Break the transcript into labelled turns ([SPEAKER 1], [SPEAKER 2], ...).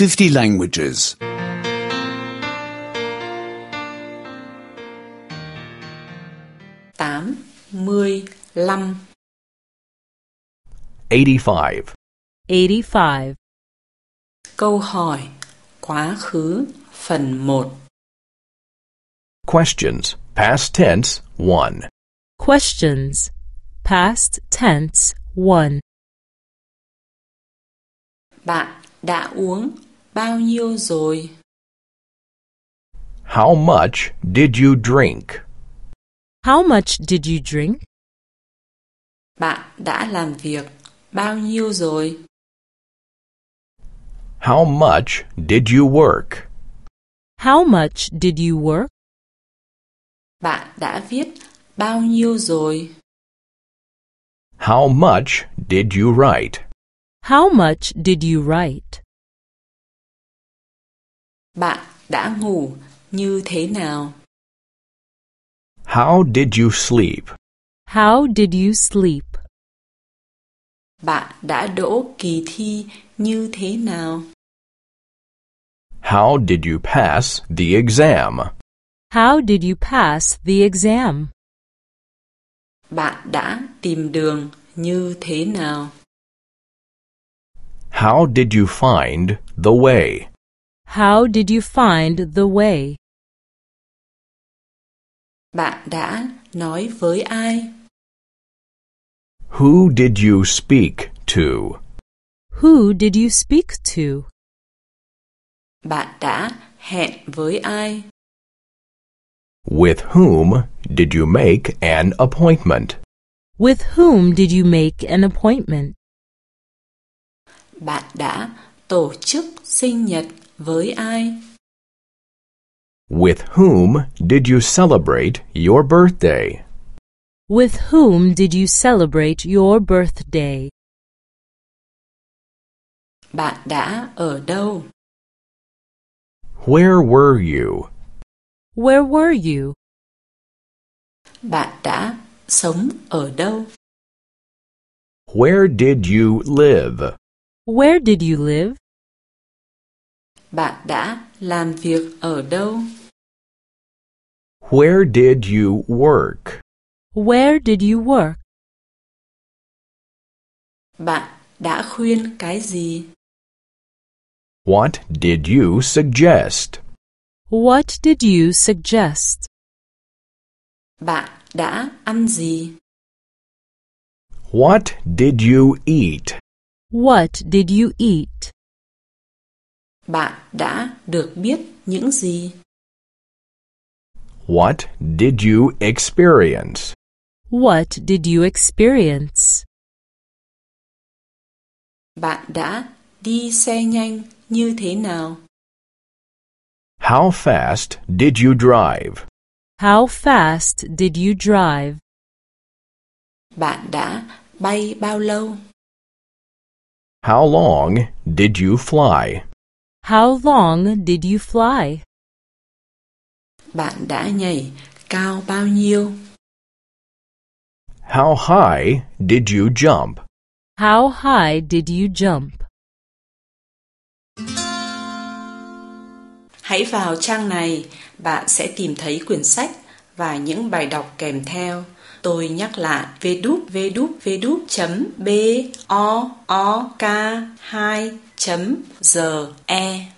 [SPEAKER 1] 50 languages.
[SPEAKER 2] 85
[SPEAKER 3] 85.
[SPEAKER 4] 85.
[SPEAKER 2] Câu hỏi Quá khứ phần 1
[SPEAKER 3] Questions. Past tense 1.
[SPEAKER 4] Questions. Past tense 1.
[SPEAKER 2] Bạn đã uống bao nhiêu rồi?
[SPEAKER 3] How much did you drink?
[SPEAKER 4] How much did you drink?
[SPEAKER 2] Bạn đã làm việc bao nhiêu rồi?
[SPEAKER 3] How much did you work?
[SPEAKER 4] How much did you work?
[SPEAKER 2] Bạn đã viết bao nhiêu rồi?
[SPEAKER 3] How much did you write?
[SPEAKER 4] How much did you write?
[SPEAKER 2] Bạn đã ngủ như thế nào?
[SPEAKER 3] How did you sleep?
[SPEAKER 4] How did you sleep?
[SPEAKER 2] Bạn đã đỗ kỳ thi như thế nào?
[SPEAKER 3] How did you pass the exam?
[SPEAKER 4] How did you pass the exam?
[SPEAKER 2] Bạn đã tìm đường như thế nào?
[SPEAKER 3] How did you find the way?
[SPEAKER 4] How did you find the way?
[SPEAKER 2] Bạn đã nói với ai?
[SPEAKER 3] Who did you speak to?
[SPEAKER 4] Who did you speak to?
[SPEAKER 2] Bạn đã hẹn với ai?
[SPEAKER 3] With whom did you make an appointment?
[SPEAKER 4] With whom did you make an appointment?
[SPEAKER 2] Bạn đã tổ chức sinh nhật với ai?
[SPEAKER 3] With whom did you celebrate your birthday?
[SPEAKER 4] With whom did you celebrate your birthday?
[SPEAKER 2] Bạn đã ở đâu?
[SPEAKER 3] Where were you?
[SPEAKER 4] Where were you?
[SPEAKER 2] Bạn đã sống ở đâu?
[SPEAKER 3] Where did you live?
[SPEAKER 4] Where did you live?
[SPEAKER 2] Bạn đã làm việc ở đâu?
[SPEAKER 3] Where did you work?
[SPEAKER 4] Where did you work?
[SPEAKER 2] Bạn đã khuyên cái gì?
[SPEAKER 3] What did you suggest?
[SPEAKER 4] What did you suggest?
[SPEAKER 2] Bạn đã ăn gì?
[SPEAKER 3] What did you eat?
[SPEAKER 4] What did you eat?
[SPEAKER 2] Bạn đã được biết những gì?
[SPEAKER 3] What did you experience?
[SPEAKER 4] What did you experience?
[SPEAKER 2] Bạn đã đi xe nhanh như thế nào?
[SPEAKER 3] How fast did you drive?
[SPEAKER 4] How fast did you drive?
[SPEAKER 2] Bạn đã bay bao lâu?
[SPEAKER 3] How long did you fly?
[SPEAKER 4] How long did you fly?
[SPEAKER 2] Bạn đã nhảy cao bao nhiêu?
[SPEAKER 3] How high did you jump?
[SPEAKER 4] How high did you jump?
[SPEAKER 2] Hãy vào trang này, bạn sẽ tìm thấy quyển sách và những bài đọc kèm theo. Tôi nhắc lại vê đúp vê đúp vê đúp chấm, b, o o, k 2 chấm, g e.